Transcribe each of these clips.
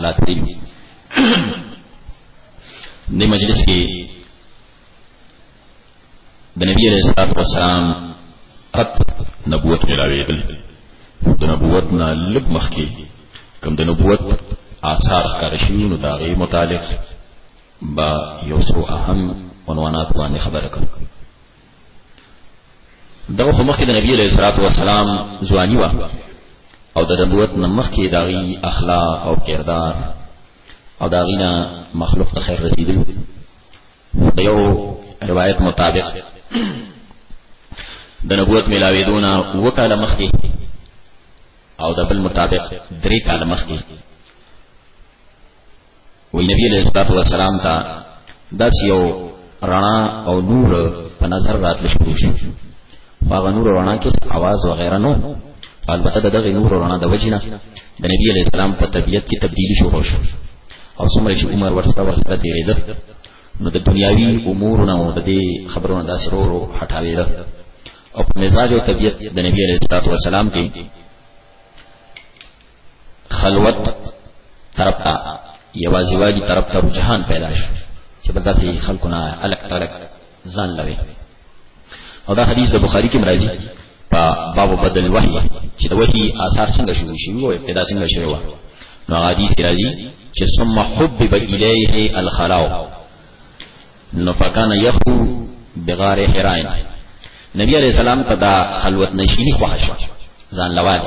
حالات دي د مجلس کې د نبی عليه الصلاه والسلام قط نبوت ملاويدل د نبوت نه لږ مخکې کوم د نبوت آثار کار شي نو دا غي متعلق با یو څو اهم عنوانات باندې خبره کوم دغه خو مخکې د نبی علیه الصلاۃ والسلام ځواني و او د نبوت نه مخکې د غي اخلاق او کردار او دا غینا مخلوق ته خیر رسیدل د یو روایت مطابق د نبوت ملاوي دونه وکاله مخکې او د بل مطابق درې کاله مخکې وی نبی علیہ الصلوۃ والسلام ته داس یو رڼا او نور په نظر راتل شروع شو هغه نور رڼا کې आवाज و غیره نو البته دغه نور رڼا د وجنه د نبی علیہ السلام په طبیعت کې تبدیلی شروع شو او څومره چې عمر ورسره ورسره تیرېده نو د دنیاوی امور نه د دې خبرونو د سرورو هټاوي ده او په مزاج او طبيعت د نبی عليه الصلاه والسلام کې خلوت طرف ته یوازې والی طرف ته رجحان پیدا شو چې بس داسې خلکو نه الګ تلګ ځان لوي او دا حدیث د بخاری کې مرাজি په باب بدل وحی چې د وحی آثار څنګه شروع شي او ابتدا څنګه شروع و نو حدیث راځي چې ثم حبب الیه الخلاو نو فکان یخو بغار حراین نبی علیہ السلام ته دا خلوت نشینی خوښ ځان لوال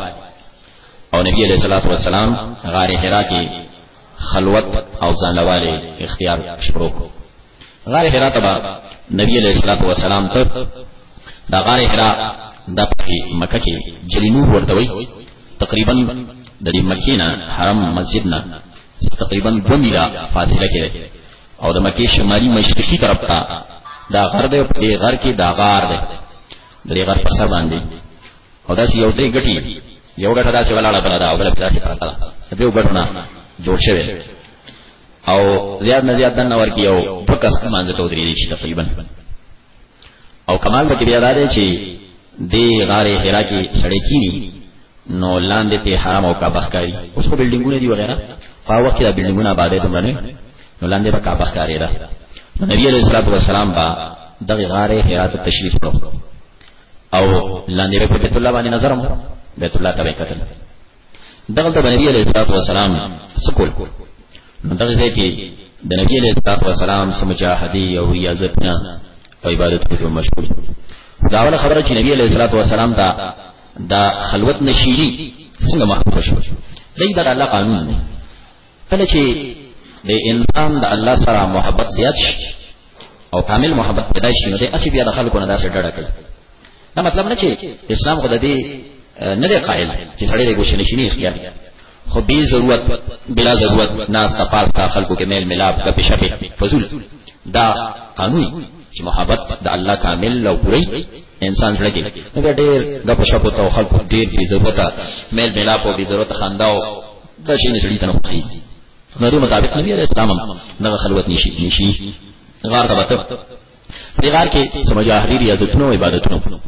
او نبی علیہ الصلوۃ والسلام غار حرا کې خلوت او ځانواله اختیار شروع کو غار حرا تبا نبی علیہ الصلوۃ والسلام ته دا غار حرا د مکه کې جلینو ورته وي تقریبا د دې مکینا حرم مسجد نه تقریبا 2 میله فاصله کې او د مکه شمالي مشرقي طرف ته دا غر دی په دې غر کې دا غار دی د دې غر په سر باندې او دا چې یو دې ګټي یو ګټه دا چې ولاړه بل دا او بل پلاس پراته ده دیو ګټونه جوړ شوی او زیات نه زیات دنه ورکی یو فکر مانځ ته ودرې شي تقریبا او کمال به بیا دا دی چې دی غاره هرا کې سړې کینی نو لاندې ته حرام او کعبه ښکاری اوس په بلډینګونه دی وغیرہ په وخت کې دا بلډینګونه آبادې ته باندې نو لاندې په کعبه ښکاری ده نبی علیہ الصلوۃ والسلام با دغه غاره هرا ته تشریف وکړو او لاندې په بیت الله باندې نظر مو بیت الله ته وکړل دغه د نبی علیہ الصلوۃ والسلام سکول نو دغه ځای کې د نبی علیہ الصلوۃ والسلام سمجاهدی او ریاضتنا او عبادت په مشغول دا ولا خبره چې نبی علیہ الصلوۃ والسلام دا دا خلوت نشیری څنګه محفوظ شو دای دا الله قانون دی کله چې د انسان د الله سره محبت زیات شي او کامل محبت پیدا شي نو د اسی بیا د خلکو نه داسې ډډه کوي دا مطلب نه چې اسلام خو د دې نه دی قائل چې سړی د ګوشن شي اختیار خو به ضرورت بلا ضرورت ناس تفاس کا خلکو کې میل ملاب کا پښبه فضول دا قانوني چې محبت د الله کامل او پوری انسان سره کې نو ډېر د پښبه تو خلکو ډېر بي ضرورت میل ملاب او بي ضرورت خنداو دا شي نه شړی ته نه خوخي نو دې مطابق نبی عليه السلام دغه خلوت نشي نشي غار ته وته په غار کې سمجاهری ریاضتونو عبادتونو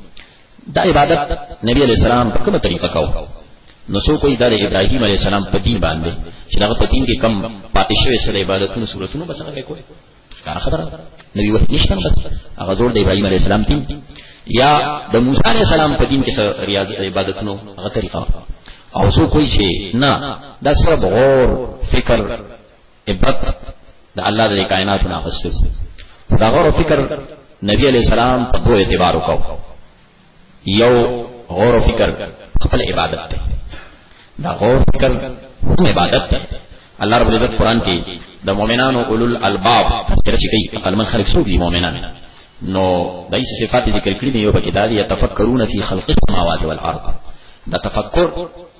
دا عبادت نبی عليه السلام په کومه طریقه کاو نو سو کوئی دا د ابراهیم علی السلام په دین باندې چې دا په دین کې کم پاتې شوی سره عبادتونو صورتونو بس هغه کوي ښکاره خبره نبی وحی نشته بس هغه زور د ابراهیم علی السلام تیم یا د موسی علی السلام په دین کې سره ریاض عبادتونو هغه طریقه او سو کوئی چې نه دا سره غور فکر عبرت د الله د کائنات نه غوښتل دا غور فکر نبی علی السلام په دوه اعتبار وکاو یو غور او فکر خپل عبادت دی دا غور فکر هم عبادت دی الله رب العزت قران کې د مؤمنانو اولل الباب تذکرہ شي کوي عقل من خلق سو دي مؤمنان نو دای څه صفات ذکر کړی دی یو پکې دا دی تفکرون فی خلق السماوات والارض دا تفکر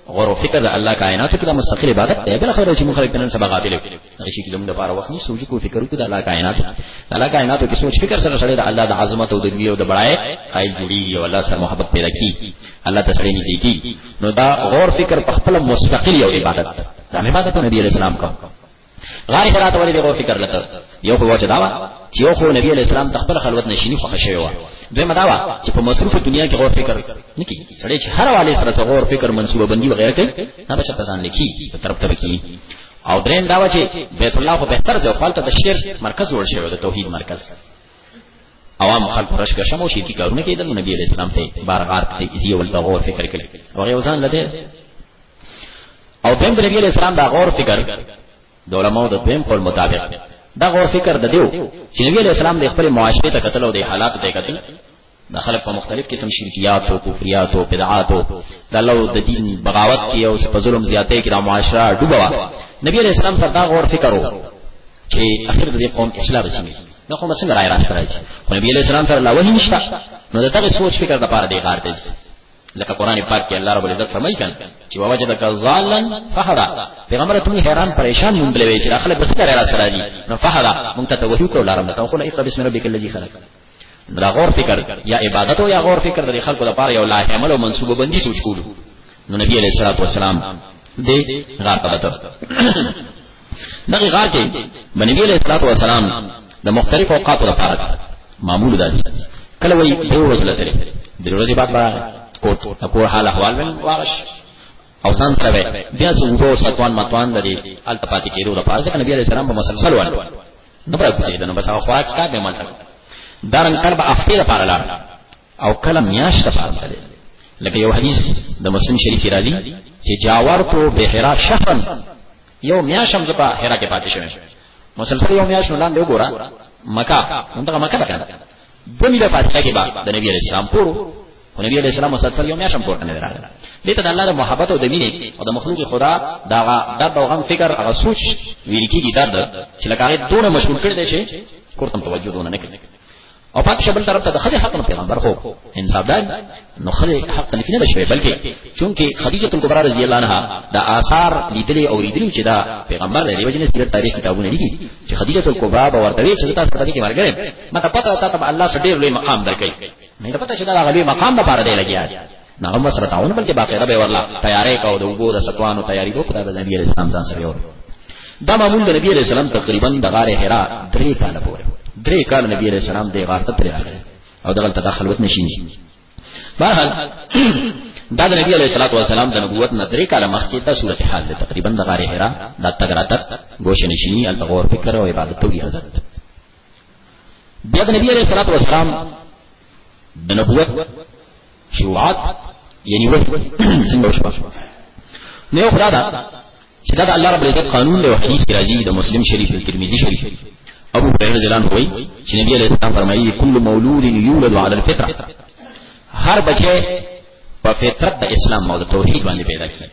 غور او فکر د الله کائنات کې د مستقل عبادت دی بل خبره چې مخالفین سبا غافل هغه شي کې زموږ لپاره وخت نشته چې کوم فکر وکړو د الله کائنات د الله کائنات کې سوچ فکر سره سره د الله د عظمت او د لوی او د بڑای قائل جوړیږي او الله سره محبت پیدا کی الله ته سره نږدې کی نو دا غور فکر په خپل مستقل یو عبادت دا عبادت نبی علیہ السلام کا غار حرات ولې دغه فکر لته یو خو وجه داوا چې یو خو نبی علیہ السلام تخپل خلوت نشینی خوښ شوی و دوی مداوا چې په مصروف دنیا کې غور فکر نکی سړی چې هر والي سره غور فکر منصوبه بندي وغیرہ کوي نه بچا پسان لکی په طرف ته کی او درین دا و چې بیت الله خو بهتر ځای خپل ته د شرک مرکز جوړ شوی د توحید مرکز عوام خلق رش کا شمو شي کی کارونه کېدل نبی علیہ السلام ته بار غار ته ایزی ول دا غور فکر کړي او هغه وزن لته او دیم نبی علیہ السلام دا غور فکر د علماء د دیم قول مطابق دا غور فکر د دیو چې نبی علیہ السلام د خپل معاشره ته قتل او د حالات ته قتل دا خلک په مختلف قسم شرکیات او کفریات او بدعات او د الله او د دین بغاوت کې او په ظلم زیاتې کې د معاشره ډوبوا نبی علیہ السلام سره دا غور فکر وو چې اخر د قوم اصلاح وشي نو کوم څنګه راي راځي راځي خو نبی علیہ السلام سره لاوه نشته نو دا دغه سوچ فکر د پاره دی غار دی لکه قران پاک کې الله رب العزت فرمایي کړه چې وجدک ظالن فهدا پیغمبر ته حیران پریشان مونږ لوي چې اخله بس کرے راځي نو فهدا مونږ ته وحی کو لارم ته خو نه اقرا بسم ربک الذی خلق دا غور فکر یا عبادت او یا غور فکر د خلکو لپاره یو لا حمل او منسوبه بندي سوچ کولو نو نبی علیہ الصلوۃ والسلام دې غار ته وته دغه غار کې نبی علیہ الصلوۃ والسلام د مختلفو اوقاتو لپاره معمول داس کله وی دی ورځ لته د ورځې بعد با کوټ کور حال احوال ول وارش او ځان سره بیا څو ستوان متوان لري التپاتی کېدو لپاره ځکه نبی علیہ السلام په مسلسل وانه نه به کوزي دنه بس خواج کا به مال دارن کړه به افتی لپاره لار او کلم میاش لپاره تلل لکه یو حدیث د مسلم شریف راځي چې جاورتو بهرا شهرن یو میاشم زپا هرا کې پاتې شوم مسلسل یو میاش لاندې وګوره مکه مونږه مکه ده دنی له فاصله کې با د نبی علی السلام کور او نبی علی السلام مسلسل یو میاشم کور نه راغله دې ته د الله د محبت او د مینې او د مخلوق خدا دا درد او غم فکر هغه سوچ ویل کېږي درد چې لکه هغه دونه مشغول کړی دی چې کور ته توجه دونه نه کوي او پاک شبل طرف ته د خځه حق نه پیغمبر خو انصاف دای نو خځه حق نه نه بشوي بلکې چونکه خدیجه الکبرى رضی الله عنها دا آثار لیدلې او لیدلې چې دا پیغمبر لري وجنه سیرت تاریخ کتابونه دي چې خدیجه الکبرى باور ته وی چې تاسو ته کې مرګره مته پته تا ته الله سره ډیر لوی مقام درکې مې ته پته چې دا غلي مقام لپاره دی لګیا دی نه هم سره تعاون بلکې باقی رب ورلا تیارې کو د وګور سکوانو تیاری کو خدای د نبی علیہ السلام ځان سره ور دا معمول د نبی علیہ السلام تقریبا د غار حرا درې کاله پورې درې کاله نبی علیہ السلام د غار ته تر راغی او دغه ته خلوت نشي بهرحال دا د نبی علیہ الصلوۃ والسلام د نبوت نه درې کاله مخکې ته صورت حال ده تقریبا د غار حرا د تګراتر گوشه نشینی التغور فکر او عبادت او ریاضت بیا د نبی علیہ الصلوۃ والسلام د نبوت شروعات یعنی وحی څنګه وشو نو خدا دا چې دا الله رب العزت قانون دی او حدیث کې راځي د مسلم شریف او ترمذی شریف ابو هريره رضی الله عنه وایي چې نبی علیہ السلام فرمایي کل مولود یولد علی الفطره هر بچی په فطرت د اسلام او د توحید باندې پیدا کیږي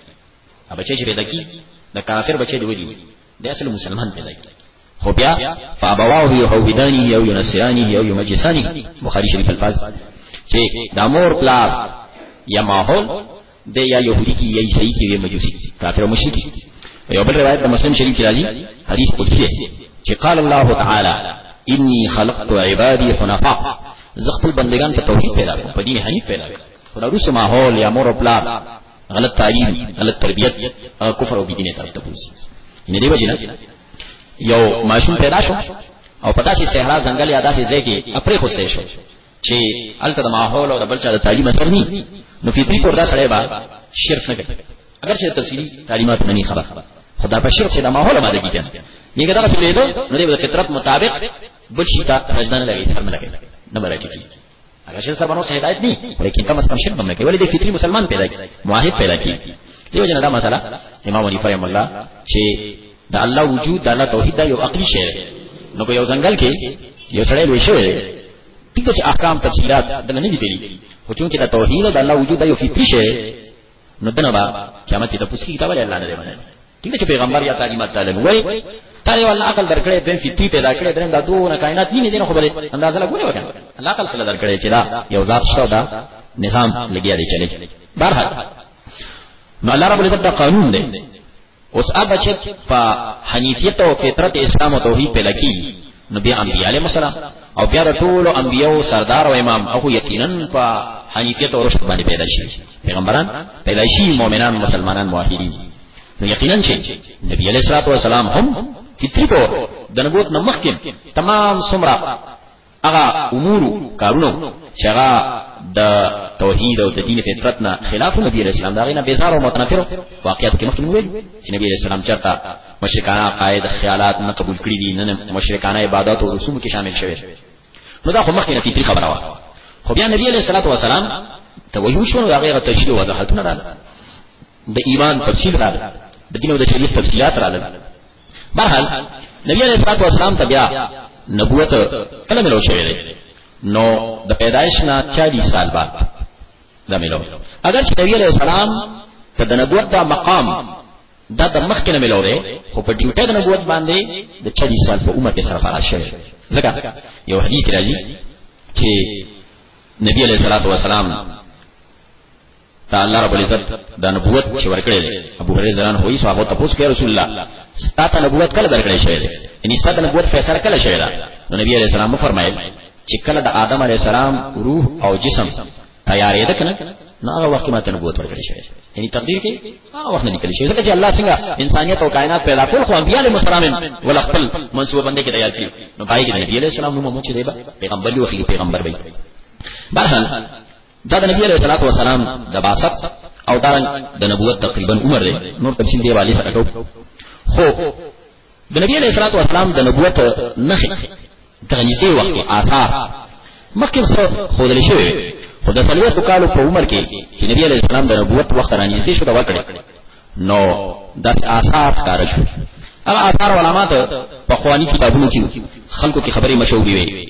هغه بچی چې پیدا کیږي د کافر بچی دی ودی د اصل مسلمان پیدا کی خو بیا فابواه یهودانی او ینصرانی او یمجسانی بخاری شریف الفاظ چې د مور پلار یا ماحول د یا يهودي کی یا عیسائی کی یا مجوسی کافر او مشرک یو بل روایت د مسلم شریف کې راځي حدیث قدسی چې قال الله تعالی انی خلقت عبادی حنفاء زه خپل بندگان په توحید پیدا کړم په دین حنیف پیدا کړم خو دا روسي ماحول یا مور او پلار غلط تعلیم غلط تربیت او کفر او بدینه طرف ته بوزي نه دی وجنه یو ماشوم پیدا شو او پتا چې صحرا ځنګل یا داسې ځای کې اپرې خو شو چې الته د ماحول او د بل چا د تعلیم اثر نه نو فطری تور دا سړی با شرف نه کوي اگر چې تفصیلی تعلیمات نه خبر خدا په شرف کې د ماحول باندې کیږي نیګه دا څه لیدو نو د فطرت مطابق بل شي ته سجدان لګي سر نه لګي نه برکې اگر شیخ صاحب نو هدایت نه لیکن کم از کم شرک باندې کوي ولې د فطری مسلمان پیدا کی موحد پیدا کی دیو جنا دا مسله امام علی فریم الله چې د الله وجود د الله توحید یو عقلی شی نو یو ځنګل کې یو سړی لوي شوی ټیک چې احکام تفصيلات د نه دي پیلي خو چونکه د توحید د الله وجود یو فطری شی نو دنه با قیامت ته پوښتنه کیږي دا ولې الله نه دی باندې ټینګ چې پیغمبر یا تعلیمات تعالی وای تا یو الله عقل درکړې دین فطری پیدا کړې درم دا دوه کائنات نه دین خو بل اندازه لا ګوره وکړه الله عقل سره درکړې چې دا یو ذات شته دا نظام لګیا دی چلی بهرحال نو الله رب العزت دا قانون دی اوس هغه چې په حنیفیت او فطرت اسلام او توحید په لکی نو بیا انبیاء علیهم السلام او بیا د ټول انبیاء سردار او امام او یقینا په حنیفیت او رشد باندې پیدا شي پیغمبران پیدا شي مؤمنان مسلمانان موحدین نو یقینا چې نبی علیہ الصلوۃ والسلام هم فطری په د نبوت نه مخکې تمام سمرا هغه امور کارونه چې هغه د توحید او د دین فطرت نه خلاف نبی رسول الله دا غینه بیزار او متنفر واقعیت کې مخکې ویل چې نبی رسول الله چرته مشرکانه عقاید خیالات نه قبول کړی دي نه مشرکانه عبادت او رسوم کې شامل شوی نو دا خو مخکې نتیجه خبره وه خو بیا نبی علیہ الصلوۃ والسلام ته ویو شو دا غیره تشریح وضاحتونه راغله د ایمان تفصیل راغله د دین او د شریعت تفصیلات راغله بهرحال نبی علیہ الصلوۃ والسلام ته بیا نبوت کله ملو شوی دی نو د پیدایش نه 40 سال بعد دا ملو اگر چې نبی علیہ السلام ته د نبوت دا مقام دا د مخکې نه ملو دی خو په ډیوټه د نبوت باندې د 40 سال په عمر کې سره فرا شوی ځکه یو حدیث راځي چې نبی علیہ الصلوۃ والسلام دا الله رب العزت د نبوت چې ورکړی دی ابو هريره ځان هوی صحابه ته پوښتنه رسول الله ستاسو نبوت کله درکړی شوی دی یعنی ستاسو نبوت فیصله کله شوی دا نو نبی علیہ السلام فرمایل چې کله د آدم علیہ السلام روح او جسم تیارې ده کنه نو هغه وخت ماته نبوت ورکړی شوی یعنی تقدیر کې هغه وخت نه لیکل شوی ځکه چې الله څنګه انسانیت او کائنات پیدا کول خو انبیاء علیهم السلام ولا خپل منسوب باندې کې تیار کړی نو پای کې نبی علیہ السلام نو مو چې دی پیغمبر یو خلی پیغمبر وي بهرحال دا د نبی علیہ الصلوۃ والسلام د باست او دا د نبوت تقریبا عمر دی نور تفصیل دی والی سره خو د نبی علیہ الصلوۃ والسلام د نبوت نخ د نږدې وخت آثار مخکې څه خودل شوی خو د سلوي کالو په عمر کې چې نبی علیہ السلام د نبوت وخت را نږدې شو دا وکړي نو د آثار کار شو هغه آثار علامات په خواني کتابونو کې خلکو کې خبرې مشهورې وي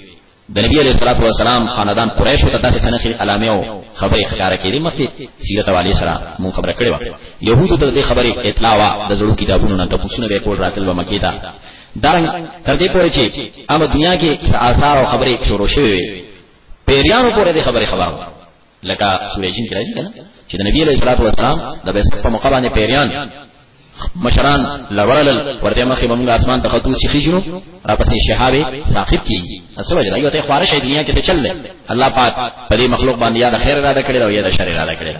د نبی علیہ الصلوۃ والسلام خاندان قریش ته داسې سنخي علامه او خبرې ښکارا کړي مخکې سیرت والے سره مون خبره کړې و يهودو ته د خبرې اطلاع وا د زړو کتابونو نه د پوښتنه به کول راتل و مکه ته درنګ تر دې پورې چې اما دنیا کې آثار او خبرې شروع شوې پیریانو پورې د خبرې خبرو لکه سورې جن کې راځي کنه چې د نبی علیہ الصلوۃ والسلام د بیعت په موقع باندې پیریان مشران لورل ورته مخې بمګ اسمان ته خطو شي خجنو را پسې شهابه ثاقب کی اسو وجه راځي ته خوارش دنیا کې څه چل الله پاک په دې مخلوق باندې یاد خیر را کړی او یاد شر را کړی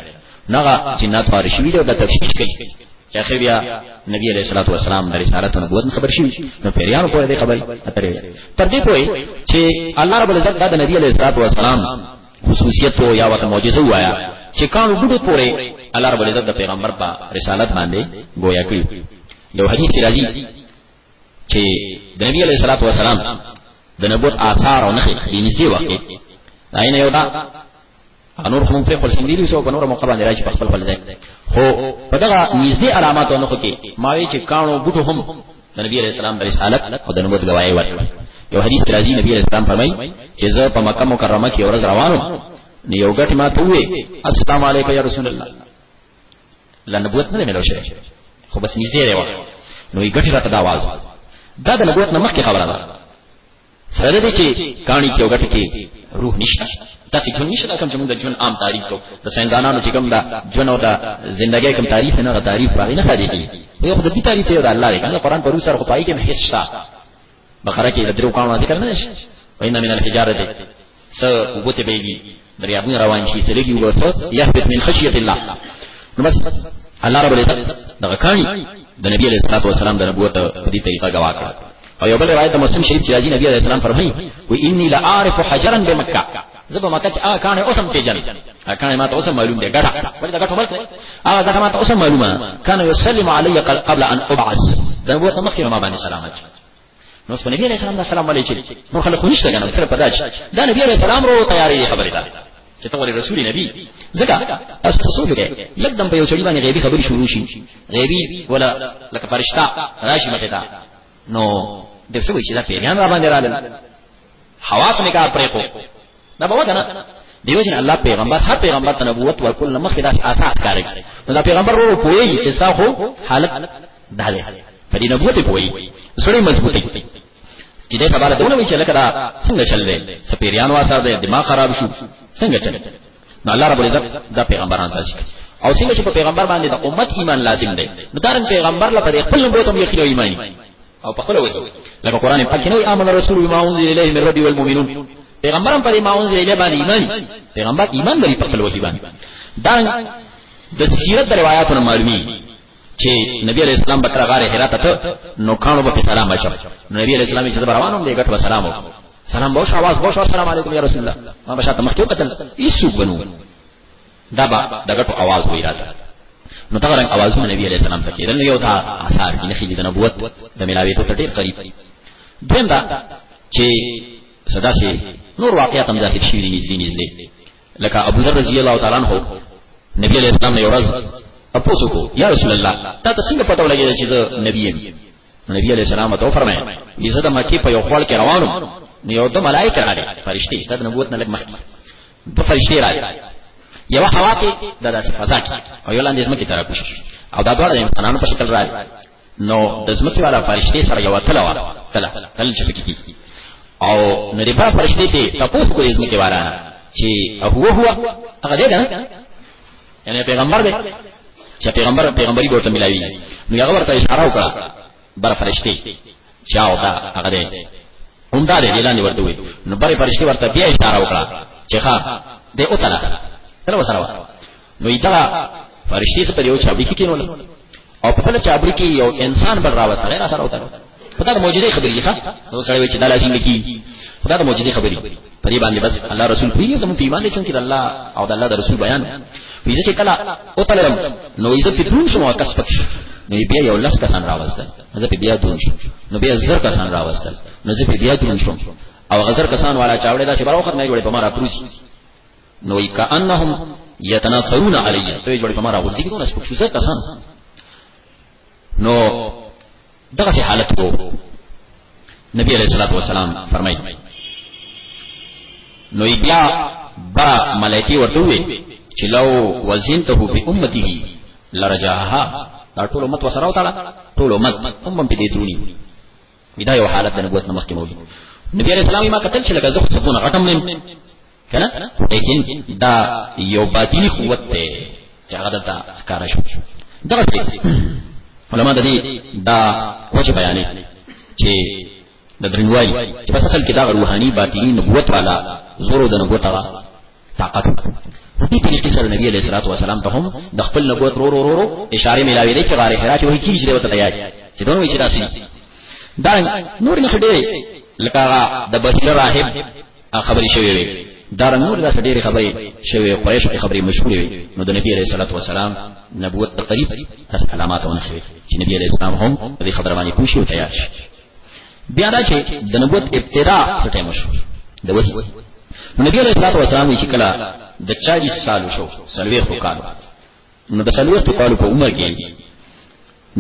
نغه جنات فارش ویډیو د تفصیل کوي چې اخر بیا نبی علیہ الصلوۃ والسلام د رسالت او نبوت خبر شي نو پیریانو پورې خبرې اترې تر دې پوي چې الله رب العزت د نبی علیہ الصلوۃ والسلام خصوصیت وو یا ورته معجزه وایا چې کانو بډو پورې الله رب العزت د پیغمبر په رسالت باندې گویا کړی یو حدیث راځي چې د نبی علیه الصلاۃ والسلام د نبوت آثار او نخې د نږدې وخت عین یو دا انور هم په خپل سندې دي سو په نور موقع باندې راځي په خپل خپل ځای خو په دغه نږدې علاماتو نخو کې ماوي چې کانو بډو هم د نبی علیہ السلام پر رسالت او د نبوت گواهی ورکړه یو حدیث کې راځي نبی علیہ السلام فرمایي چې زه په مکه مکرمه کې ورځ روانم نو یو غټ ما ته وې السلام علیکم یا رسول الله لا نبوت نه ملو شي خو بس نږدې دی نو یې غټ راته دا आवाज دا د نبوت نه مخکې خبره ده سره دې چې کانی کې وګټ کې روح نشته داسې ژوند نشته کوم چې موږ د ژوند عام تعریف کو د ساينزانانو چې کوم دا ژوند او دا ژوندۍ کوم تعریف نه غو تعریف راغی نه ساده کی یو خدای دې تعریف یو د الله دی کنه قران پر سر خو پای کې هیڅ شته بقره کې د درو کانو ذکر نه شي وإن من الحجارة س وبته بيجي دريابونه روان شي سلګي وبس يهبط من خشيه الله نو بس الله رب العزت دغه کاني د نبی عليه الصلاه والسلام د نبوت په دې طریقه گواه کړ او یو بل روایت د مسلم شریف کې راځي نبی عليه السلام فرمایي و اني لا اعرف حجرا بمکه زبا مکه کې هغه کانه اوسم پیژنې هغه کانه ماته اوسم معلوم دی ګټه ولې دا ګټه ورکړه هغه ګټه ماته اوسم معلومه کانه يسلم علي قبل ان ابعث دا هو مخکې ما باندې سلامت نو څنګه نبی عليه السلام دا سلام علیه چي نو خلک نشته کنه سره پداچ دا نبی عليه السلام رو تیاری خبره ده چې ته رسول نبی زګه تاسو څه سوچ کړئ یکدم په یو چړي باندې غیبی خبري شروع شي غیبی ولا لکه فرشتہ راشي مخه تا نو د څه وی چې دا پیغام را باندې رااله حواس نه کار پرې کو دا به وګنه دیو جن الله پیغمبر هر پیغمبر ته نبوت ورکول نه مخې داس اساس کاری نو دا پیغمبر ورو پوي چې ستا خو حالت دا دی په دې نبوت پوي سړی مضبوطی چې دې سبا له دونه وی چې لکه دا څنګه چل دی سپیریان واسه دی دماغ خراب شو څنګه چل نو الله رب العزت دا پیغمبران ته ذکر او څنګه چې په پیغمبر باندې د امت ایمان لازم دی نو دا پیغمبر لپاره خپل نبوت هم یقین او ایمانی او په خپل وجه لکه قران پاک کې نو امن رسول بما انزل الیه من ربی والمؤمنون پیغمبرم پر ما انزل الیه باندې ایمان پیغمبر ایمان لري په خپل وجه باندې دا د سیرت روایتونو معلومی چې نبی علیہ السلام بکر غار حرا ته نو کانو په سلام اچو نبی علیہ السلام چې روانو دی غټ سلام سلام بوش आवाज بوش السلام علیکم یا رسول الله ما بشاته مخکې وکتل هیڅ بنو دا به د غټو आवाज وی راته نو دا رنګ आवाजونه نبی عليه السلام ته کېدل یو دا آثار دي نخې د نبوت د ملاوي ته ډېر قریب دویم دا چې صدا شي نور واقعیت هم ظاهر شي نږدې نږدې لکه ابو ذر رضی الله تعالی عنہ نبی عليه السلام نه ورځ اپوسو کو یا رسول الله تا ته څنګه پته ولګی چې زه نبی یم نبی عليه السلام ته فرمایي یزه د مکی په یو خپل کې روانو نو یو د ملائکه راغلي فرشتي ستاسو نبوت نه لګ مخکې دفل شي راځي یو هوا کې د داسې فضا کې او یو لاندې زمکه طرف شي او دا ډول انسانانو په شکل راځي نو د زمکه والا فرشته سره یو تل وا تل تل چې پکې او نریبا فرشته ته تاسو کوی زمکه والا چې هو هو هغه دی نه یعنی پیغمبر دی چې پیغمبر پیغمبري ګوته ملاوي نو هغه ورته اشاره وکړه بر فرشتي چاو دا هغه دی هم دا دی اعلان ورته وي نو بر فرشتي ورته بیا اشاره وکړه چې ښا دې او تلا تل وسره نو ایتلا فرشتي څه په یو چابي کې کینول او په بل چابي کې یو انسان بر راوسته نه سره وته په دا معجزې خبرې ښه نو سره وی چې دا لازم کی په دا معجزې خبرې په دې باندې بس الله رسول پیږي زموږ ایمان دې څنګه الله او د الله د رسول بیان پیږي چې کله او تلرم نو عزت دروم شو کس پکې نو بیا یو لس کسان راوستل زه په بیا دون شو نو بیا زر کسان راوستل نو زه په بیا دون شو او غزر کسان والا چاوړې دا چې بار وخت نه جوړې په ما را پروسي نو ای کانهم یتناثرون علی ته جوړې په ما را ورځي کوم اس پکې زر کسان نو دغه سي حالت وو نبی علیہ الصلوۃ والسلام فرمایي نو بیا با ملائکی ورته وي چې لو وزنته په امته لرجاها دا ټول امت وسره وتاړه ټول امت هم په دې دونی دا یو حالت د نبوت نه مخکې موجود نبی علیہ السلام ما قتل چې لکه زه خو څونه غټم نیم کنه لیکن دا یو باطینی قوت دی چې هغه دلته ښکاره شو دغه علماء د دې دا وجه بیانې چې د درنوالي چې په اصل کې دا روحاني باطینی نبوت والا زورو د نبوت هغه طاقت په دې طریقې سره نبی علیہ الصلوۃ والسلام ته هم د خپل نبوت رو رو رو اشاره ملاوي دي چې غار حرا کې وایي کیږي چې وته تیار چې دونه وایي چې داسي دا نور نه خډې لکه د بحیر راهب خبرې شوې وي دا نور دا ډېر خبرې شوې قریش کې خبرې مشهورې وي نو د نبی علیہ الصلوۃ والسلام نبوت تقریب اس علامات ونه شوې چې نبی علیہ السلام هم دې خبره باندې پوښي او تیار شي بیا دا چې د نبوت ابتدا څه ټیم شو د وحی نو نبی علیہ الصلوۃ والسلام چې کله د 40 سال شو سلوي خو کال نو د سلوي خو کال په عمر کې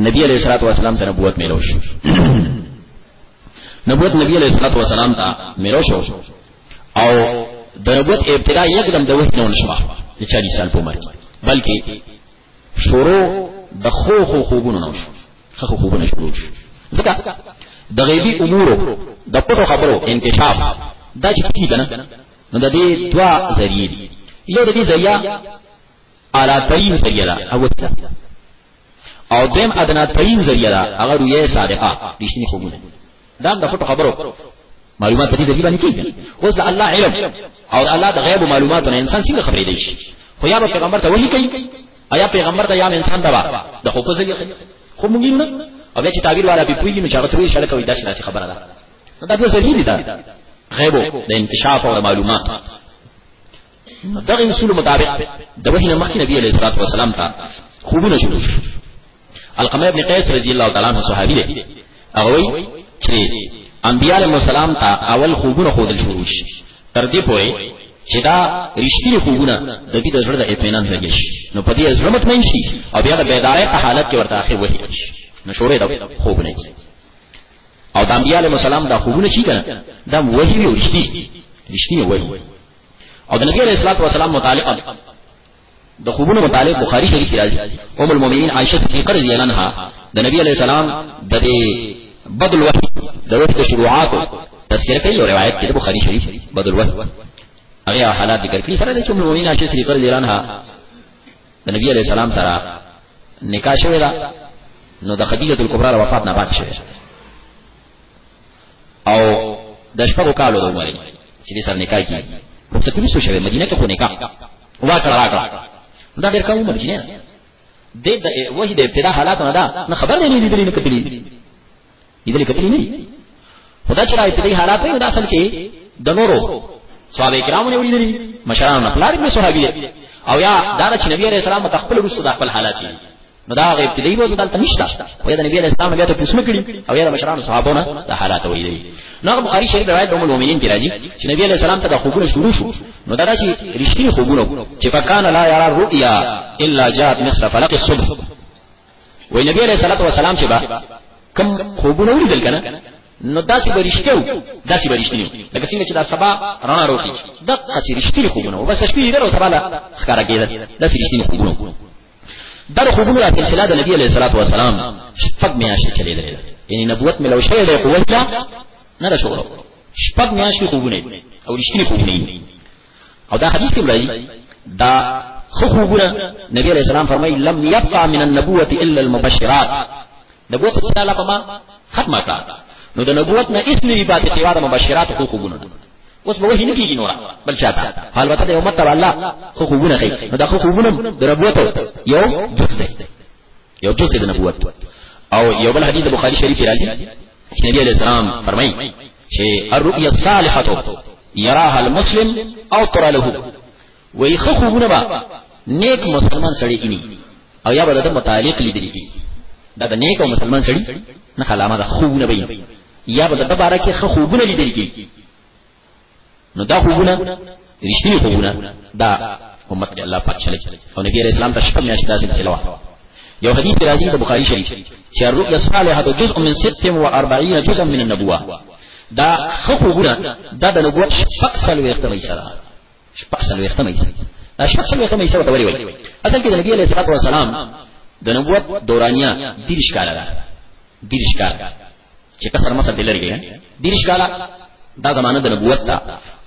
نبی علیہ الصلوۃ والسلام ته نبوت ملو شو نبوت نبی علیہ الصلوۃ والسلام ته ملو شو او د نبوت ابتدا یکدم د وحی نه ونشو د 40 سال په عمر کې بلکې شروع د خو خو خوبونو نه شو خو خوبونه شروع شو ځکه د غیبی امورو د پټو خبرو انکشاف دا چې کیږي کنه نو د دې دوا ذریعہ دي یو د دې ذریعہ اعلی ترین ذریعہ ده او او دیم ادنا ترین ذریعہ ده هغه رویه صادقه رښتینی خوبونه دا د پټو خبرو معلومات په دې ذریعہ باندې کیږي اوس د الله علم او الله د غیب معلوماتونه انسان څنګه خبرې دی شي خو یا پیغمبر ته وحی کوي ایا پیغمبر ته یا انسان ته با د خو په ذریعہ خو مونږ نه او چې تعبیر والا به پویږي نو چې هغه ته شړ کوي دا څه خبره ده دا د ذریعہ دي دا غیب د انکشاف او معلومات دغه اصول مطابق د وحی نه مخکې نبی علیه الصلاه والسلام ته خوبونه شروع شو القمه ابن قیس رضی الله تعالی عنہ صحابي دی هغه وایي چې انبیاء علیهم السلام ته اول خوبونه خودل شروع شي تر دې پورې چې دا رښتینی خوبونه د دې د زړه د اطمینان ځای شي نو په دې زړه مطمئن شي او بیا د بیدارۍ په حالت کې ورته اخر وحی شي نو شورې دا خوبونه شي او د انبیاء علیهم السلام دا خوبونه شي کنه دا وحی وي رښتینی رښتینی وحی او د نبی علیہ الصلوۃ والسلام متعلق د خوبونو متعلق بخاری شریف کې راځي ام المؤمنین عائشه صدیقه رضی الله عنها د نبی علیہ السلام د دې بدل وحی د وخت شروعات تذکرہ کوي او روایت کې د بخاری شریف بدل وحی هغه حالات ذکر کړي سره د ام المؤمنین عائشه صدیقه رضی الله عنها د نبی علیہ السلام سره نکاح شوه نو د خدیجه کلبرا وفات نه بعد شوه او د شپږو کالو د عمر چې سر نکاح کی په تکلیف شو شوی مدینه کې خو نکاح واکړه راکړه دا ډېر کم عمر جنې د د وحی د ابتدا حالات نه دا نه خبر نه لیدلې نه کتلې لیدلې کتلې نه خدا چې راځي د حالات په اصل کې د نورو صحابه کرامو نه ولیدلې مشرانو نه پلار ابن صحابي او یا دا چې نبی عليه السلام تخپل رسول خپل حالات دي نو دا غیب چې دی وځو دلته نشته وای د نبی علیہ السلام بیا ته پوښتنه کړي او یا مشران صحابونه د حالات ویلي نو هغه بخاری شریف روایت د ام المؤمنین کې راځي چې نبی علیہ السلام ته د خوبونه شروع شو نو دا چې رښتینی خوبونه چې فکان لا یرا رؤیا الا جاءت مثل فلق الصبح وای نبی علیہ الصلوۃ والسلام چې با کم خوبونه ولیدل کنه نو داسې برشته وو داسې برشته وو لکه څنګه چې دا سبا رڼا روخي د قصې رښتینی خوبونه وبس شپې درو سبا لا ښکارا کېده داسې رښتینی خوبونه در خوبونو دا سلسله د نبی علیہ الصلوۃ والسلام شپږ میاشتې چلی دی یعنی نبوت ملو شوی دی قوت لا نه را شروع شپږ میاشتې خوبونه او رښتینی خوبونه او دا حدیث کې راځي دا خو خوبونه نبی علیہ السلام فرمایي لم یبقى من النبوة الا المبشرات نبوت سره لا پما ختمه کړه نو د نبوت نه اسمه پاتې سیوا د مبشرات خو خوبونه اوس به وحی نه کیږي نور بل چاته حالوته د امت تر الله خو خوبونه کوي نو دا خو خوبونه د ربوت یو جز دی یو جز دی د نبوت او یو بل حدیث بخاری شریف راځي چې نبی علیہ السلام فرمایي چې الرؤيا الصالحه يراها المسلم او ترى له وای خو خوبونه با نیک مسلمان سړی اینی او یا به د متعلق لیدل کی دا د نیک او مسلمان سړی نه خلامه د خوبونه به یا به د بارا کې خو خوبونه لیدل کی نو دا خوبونه رښتینی خوبونه دا امت کې الله پاک چلی او نبی رسول الله تشکر میاشت داسې تلاوه یو حدیث راځي د بخاری شریف چې الرؤيا الصالحه جزء من 46 جزء من النبوه دا خو خوبونه دا د نبوت شپږ سلوي اختمي سره شپږ څلوېښتمه حصه دا شپږ څلوېښتمه حصه ورته ویل اصل کې د نبی علیه الصلاه والسلام د نبوت دورانیه دیرش کاله ده دیرش کاله چې کسر مسر دې لري ګنه دیرش کاله دا زمانه د نبوت ده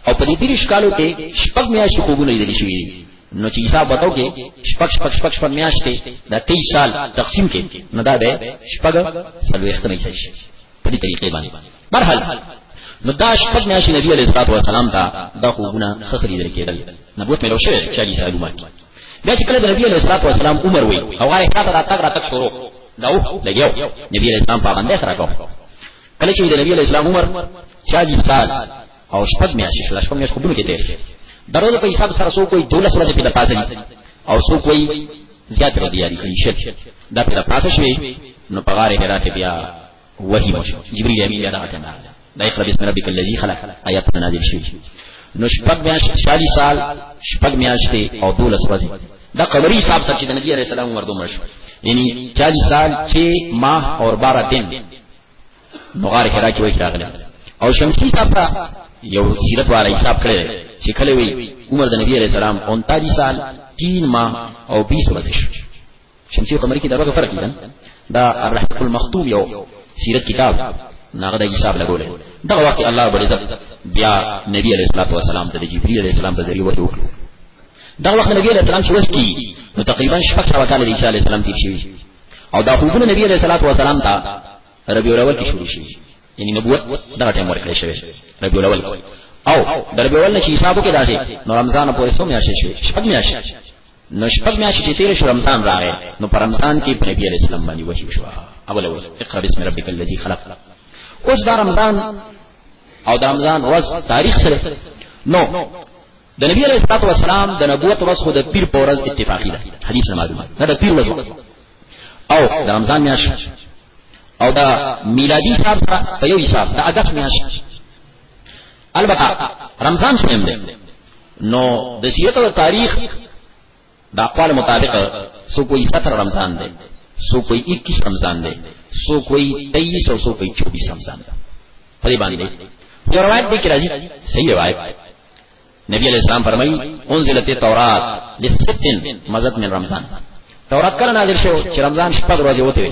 او په دې دیرش کالو کې شپږ میاشتې خوبونه لیدل شوي دي نو چې حساب وتاو کې شپږ شپږ شپږ شپږ میاشتې د 23 سال تقسیم کې نو دا به شپږ څلوېښتمه حصه شي په دې طریقې باندې برحال نو دا شپږ میاشتې نبی علیه الصلاه والسلام ته دا خوبونه خخري درې کېدل نبوت مې لو شوی چې علی سالو مات بیا چې کله د نبی علیه الصلاه والسلام عمر وي او هغه حاته راتګ راتګ شروع دا لګیو نبی علیه السلام پابندې سره کو کله چې د نبی علیه السلام عمر 40 سال او شپږ میاشتې شو شپږ میاشتې خوبونه کې تیر شي درو په حساب سره سو کوئی 12 ورځې په پاتې او سو کوئی زیات ورځې یاري کړی شي دا په پاتې شوی نو پغاره هراته بیا وحی وشو جبريل امين بیا دغه ټنګار دا اقرا بسم ربک الذی خلق آیات په نازل شو نو شپږ میاشت 40 سال شپږ میاشتې او 12 ورځې دا قمری حساب سره چې د نبی عليه السلام ورته مړ شو یعنی 40 سال 6 ماه اور 12 دن نو غار حرا کې وحی راغله او شمسی حساب سره یو سیرت والا حساب کړی چې کله وی عمر د نبی عليه السلام 39 سال 3 ماه او 20 ورځې شمسی او قمری کې د ورځو فرق دی دا الرحیق المختوم یو سیرت کتاب ناغه د حساب لګولې دا واقع الله رب العزت بیا نبی علیہ الصلوۃ والسلام ته جبرئیل علیہ السلام ته ذریعہ وحی وکړو دا وخت نبی علیہ السلام شوه کی نو تقریبا شپږ سو کال عیسی علیہ السلام تیر شوی او دا خوبونه نبی علیہ الصلوۃ والسلام ته ربیع الاول کې شروع شوی یعنی نبوت دا ټیم ورکړی شوی ربیع الاول او در به ول شي حسابو کې داسې نو رمضان پورې سو میاشتې شوې شپږ میاشتې نو شپږ میاشتې چې تیر شو رمضان راغی نو پر رمضان کې په نبی عليه السلام باندې وحي شو اول اول اقرا بسم ربک الذی خلق اوس دا رمضان او دا رمضان ورځ تاریخ سره نو د نبی عليه الصلاه والسلام د نبوت ورځ خو د پیر په ورځ اتفاقی ده حدیث معلومه ده د پیر ورځ او د رمضان میاشت او دا میلادي حساب په یو حساب د اگست میاشت البته رمضان شوم دی نو د سیرت او تاریخ د اقوال مطابق سو کوئی 17 رمضان دی سو کوئی 21 رمضان دی سو کوئی 23 او سو کوئی 24 رمضان دی په دې باندې یو روایت دی کې راځي صحیح روایت نبی علیہ السلام فرمایي انزلت التوراۃ للستن مزد من رمضان تورات کله نازل شو چې رمضان شپږ ورځې وته وي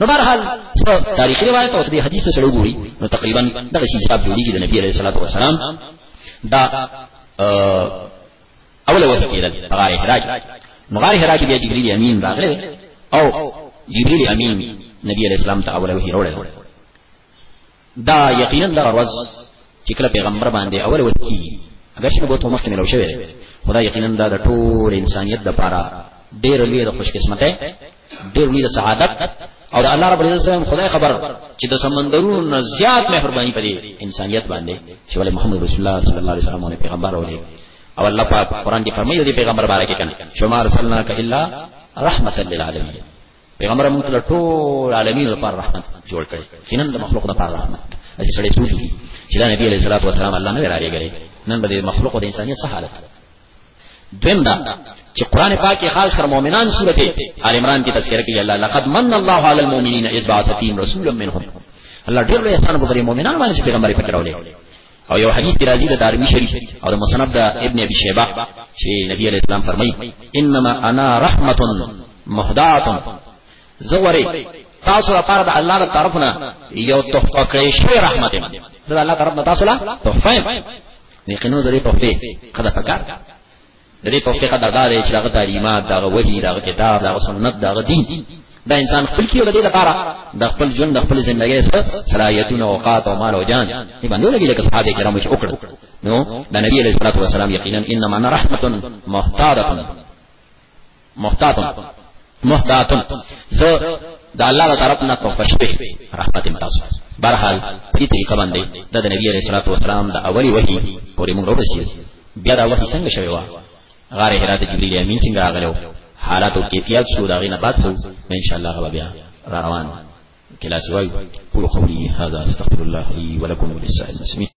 نو بهرحال څه تاریخي روایت او دې حدیث سره وګوري نو تقریبا دغه شی حساب جوړیږي د نبی عليه الصلاه والسلام دا اوله وحی کېدل غار حراج نو غار حراج بیا جبريل امین راغله او جبريل امین نبی عليه السلام ته اوله وحی وروړل دا یقینا دا ورځ چې کله پیغمبر باندې اول وکی اگر شنو بوته مخکې ملو شوی خدای یقینا دا د ټول انسانیت د پاره ډېر لوی د خوش قسمته ډېر لوی د سعادت او الله رب العزت خدای خبر چې د سمندرونو زیات مهرباني پرې انسانیت باندې چې ولې محمد رسول الله صلی الله علیه وسلم باندې پیغمبر ولې او الله پاک قران کې فرمایي د پیغمبر باره کې کنه شما رسولنا ک الا رحمتا للعالمین پیغمبر موږ ته ټول عالمین لپاره رحمت جوړ کړي کینن د مخلوق لپاره رحمت د سړی سوچي چې دا نبی علیه الصلاۃ والسلام الله نه راړي غري نن به د مخلوق د انسانیت څه حالت دویم دا چې قران پاک کې خاص کر مؤمنان سورته آل عمران کې تذکرہ کوي الله لقد من الله علی المؤمنین اذ بعث فیهم رسولا منهم الله ډېر لوی احسان وکړي مؤمنان باندې پیغمبر پکې راولې او یو حدیث راځي د دارمی شریف او د مصنف د ابن ابي شيبه چې نبی عليه السلام فرمایي انما انا رحمت مهدات زوري تاسو لپاره د الله تر طرف نه یو تحفه کړی شی رحمت ده الله طرف نه تاسو لا تحفه نه قنو درې تحفه قد فکر د دې په وخت قدر دار چې دغه تعلیمات دغه وحی دغه کتاب دغه سنت دغه دین دا انسان خپل کیو د دې لپاره د خپل ژوند د خپل ژوندۍ سره صلاحیتونه اوقات او مال او جان دی باندې لګي لکه صحابه کرامو چې وکړ نو د نبی علیه الصلاه والسلام یقینا انما انا رحمت محتاطه محتاطن محتاطن زه د الله تعالی طرف نه په فشبه رحمت تاسو برحال دې طریقه باندې د نبی علیہ الصلوۃ والسلام د اولی وحی پورې موږ ورسې بیا دا وحی څنګه شوی و غار هرات جبرئیل امین څنګه راغلو حالات او کیفیت شو دا غینه بعد سو ان شاء الله غو بیا روان کلاس وای قولوا قولي هذا استغفر الله لي ولكم ولسائر المسلمين